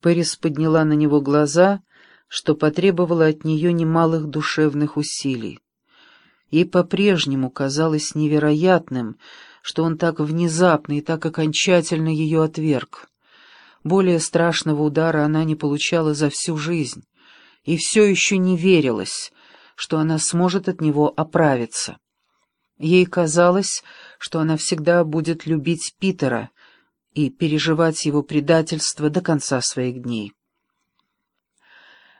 Пэрис подняла на него глаза, что потребовало от нее немалых душевных усилий. Ей по-прежнему казалось невероятным, что он так внезапно и так окончательно ее отверг. Более страшного удара она не получала за всю жизнь, и все еще не верилась, что она сможет от него оправиться. Ей казалось, что она всегда будет любить Питера и переживать его предательство до конца своих дней.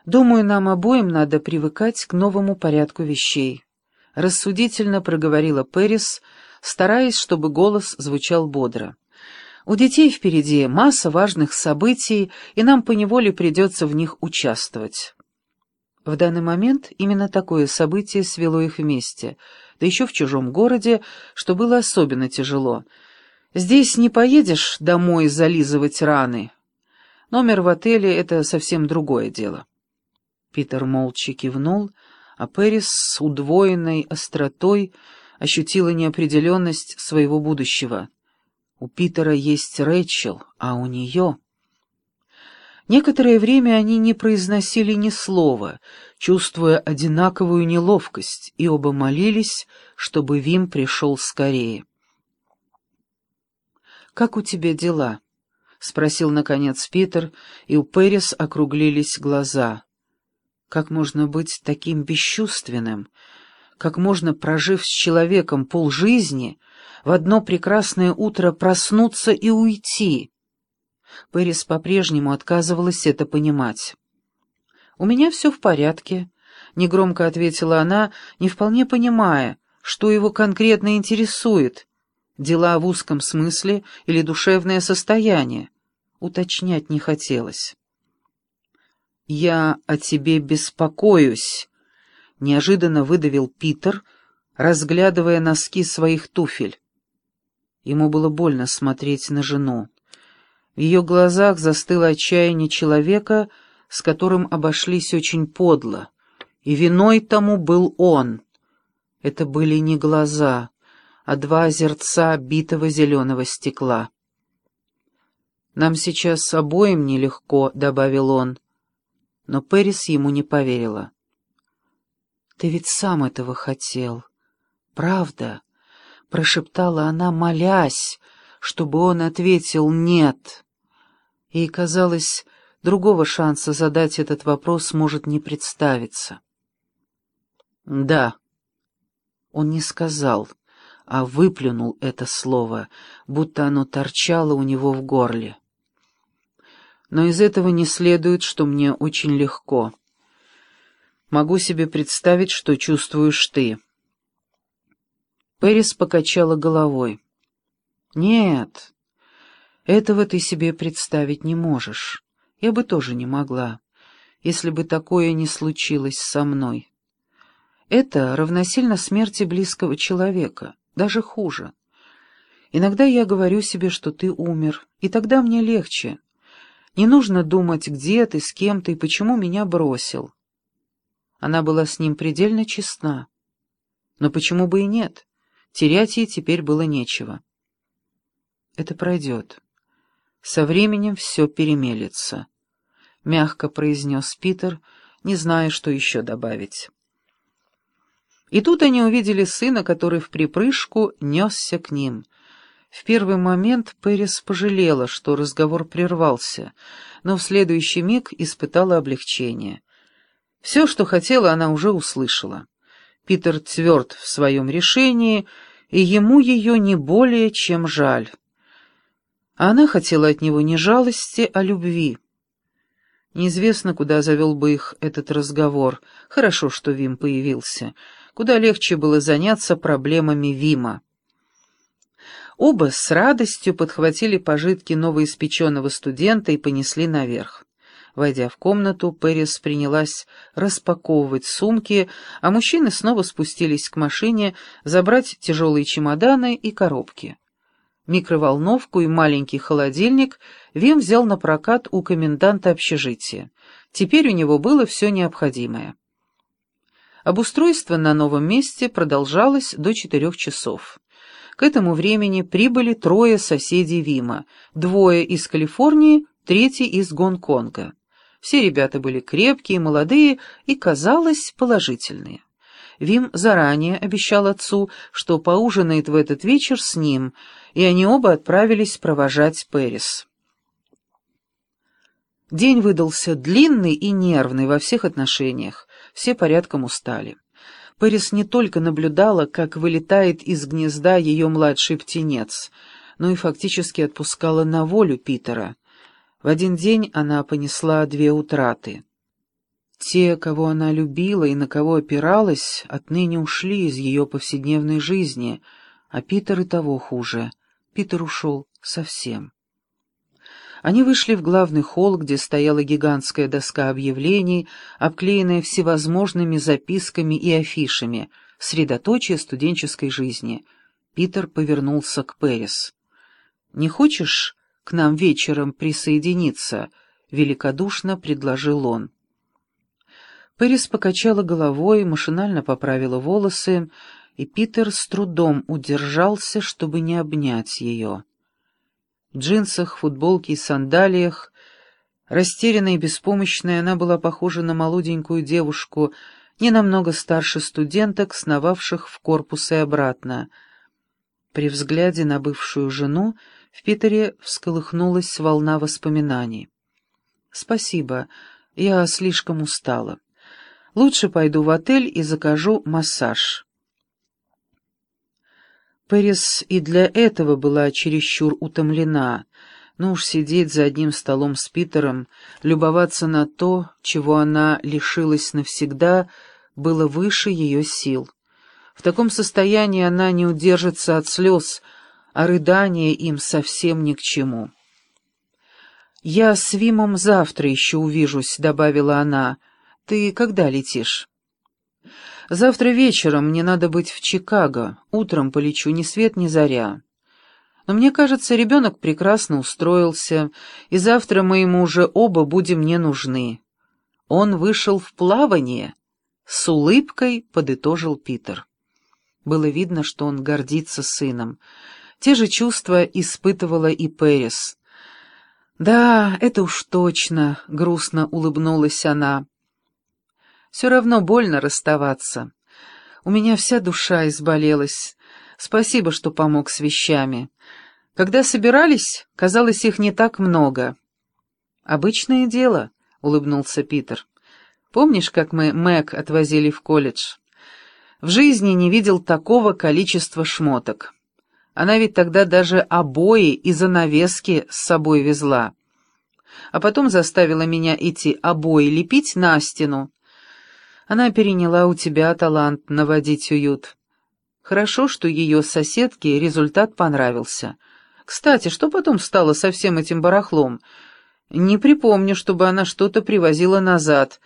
«Думаю, нам обоим надо привыкать к новому порядку вещей», — рассудительно проговорила Пэрис, стараясь, чтобы голос звучал бодро. «У детей впереди масса важных событий, и нам поневоле придется в них участвовать». В данный момент именно такое событие свело их вместе, да еще в чужом городе, что было особенно тяжело. Здесь не поедешь домой зализывать раны. Номер в отеле — это совсем другое дело. Питер молча кивнул, а Пэрис с удвоенной остротой ощутила неопределенность своего будущего. У Питера есть Рэчел, а у нее... Некоторое время они не произносили ни слова, чувствуя одинаковую неловкость, и оба молились, чтобы Вим пришел скорее. «Как у тебя дела?» — спросил, наконец, Питер, и у Пэрис округлились глаза. «Как можно быть таким бесчувственным? Как можно, прожив с человеком полжизни, в одно прекрасное утро проснуться и уйти?» Пэрис по-прежнему отказывалась это понимать. «У меня все в порядке», — негромко ответила она, не вполне понимая, что его конкретно интересует. Дела в узком смысле или душевное состояние. Уточнять не хотелось. «Я о тебе беспокоюсь», — неожиданно выдавил Питер, разглядывая носки своих туфель. Ему было больно смотреть на жену. В ее глазах застыло отчаяние человека, с которым обошлись очень подло, и виной тому был он. Это были не глаза, а два озерца битого зеленого стекла. «Нам сейчас обоим нелегко», — добавил он. Но Пэрис ему не поверила. «Ты ведь сам этого хотел. Правда?» — прошептала она, молясь, чтобы он ответил «нет». И, казалось, другого шанса задать этот вопрос может не представиться. «Да». Он не сказал, а выплюнул это слово, будто оно торчало у него в горле. Но из этого не следует, что мне очень легко. Могу себе представить, что чувствуешь ты. Пэрис покачала головой. «Нет, этого ты себе представить не можешь. Я бы тоже не могла, если бы такое не случилось со мной. Это равносильно смерти близкого человека, даже хуже. Иногда я говорю себе, что ты умер, и тогда мне легче. Не нужно думать, где ты, с кем ты почему меня бросил. Она была с ним предельно честна. Но почему бы и нет? Терять ей теперь было нечего. Это пройдет. Со временем все перемелется, — мягко произнес Питер, не зная, что еще добавить. И тут они увидели сына, который в припрыжку несся к ним. В первый момент Пэрис пожалела, что разговор прервался, но в следующий миг испытала облегчение. Все, что хотела, она уже услышала. Питер тверд в своем решении, и ему ее не более чем жаль. Она хотела от него не жалости, а любви. Неизвестно, куда завел бы их этот разговор. Хорошо, что Вим появился. Куда легче было заняться проблемами Вима. Оба с радостью подхватили пожитки новоиспеченного студента и понесли наверх. Войдя в комнату, Пэрис принялась распаковывать сумки, а мужчины снова спустились к машине забрать тяжелые чемоданы и коробки. Микроволновку и маленький холодильник Вим взял на прокат у коменданта общежития. Теперь у него было все необходимое. Обустройство на новом месте продолжалось до четырех часов. К этому времени прибыли трое соседей Вима, двое из Калифорнии, третий из Гонконга. Все ребята были крепкие, молодые и, казалось, положительные. Вим заранее обещал отцу, что поужинает в этот вечер с ним, и они оба отправились провожать Пэрис. День выдался длинный и нервный во всех отношениях, все порядком устали. Пэрис не только наблюдала, как вылетает из гнезда ее младший птенец, но и фактически отпускала на волю Питера. В один день она понесла две утраты. Те, кого она любила и на кого опиралась, отныне ушли из ее повседневной жизни, а Питер и того хуже. Питер ушел совсем. Они вышли в главный холл, где стояла гигантская доска объявлений, обклеенная всевозможными записками и афишами, средоточие студенческой жизни. Питер повернулся к Перес. «Не хочешь к нам вечером присоединиться?» — великодушно предложил он. Пэрис покачала головой, машинально поправила волосы, и Питер с трудом удержался, чтобы не обнять ее джинсах, футболке и сандалиях. Растерянная и беспомощная, она была похожа на молоденькую девушку, не намного старше студенток, сновавших в корпус и обратно. При взгляде на бывшую жену в Питере всколыхнулась волна воспоминаний. «Спасибо, я слишком устала. Лучше пойду в отель и закажу массаж». Пэрис и для этого была чересчур утомлена, но уж сидеть за одним столом с Питером, любоваться на то, чего она лишилась навсегда, было выше ее сил. В таком состоянии она не удержится от слез, а рыдания им совсем ни к чему. «Я с Вимом завтра еще увижусь», — добавила она. «Ты когда летишь?» Завтра вечером мне надо быть в Чикаго. Утром полечу ни свет ни заря. Но мне кажется, ребенок прекрасно устроился, и завтра мы ему уже оба будем не нужны. Он вышел в плавание. С улыбкой подытожил Питер. Было видно, что он гордится сыном. Те же чувства испытывала и Пэрис. «Да, это уж точно», — грустно улыбнулась она. Все равно больно расставаться. У меня вся душа изболелась. Спасибо, что помог с вещами. Когда собирались, казалось, их не так много. «Обычное дело», — улыбнулся Питер. «Помнишь, как мы Мэг отвозили в колледж? В жизни не видел такого количества шмоток. Она ведь тогда даже обои и занавески с собой везла. А потом заставила меня эти обои лепить на стену, она переняла у тебя талант наводить уют. Хорошо, что ее соседке результат понравился. Кстати, что потом стало со всем этим барахлом? Не припомню, чтобы она что-то привозила назад.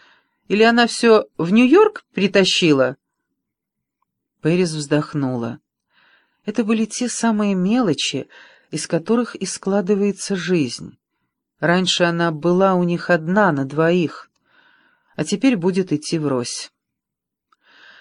Или она все в Нью-Йорк притащила?» Пэрис вздохнула. Это были те самые мелочи, из которых и складывается жизнь. Раньше она была у них одна на двоих а теперь будет идти врозь.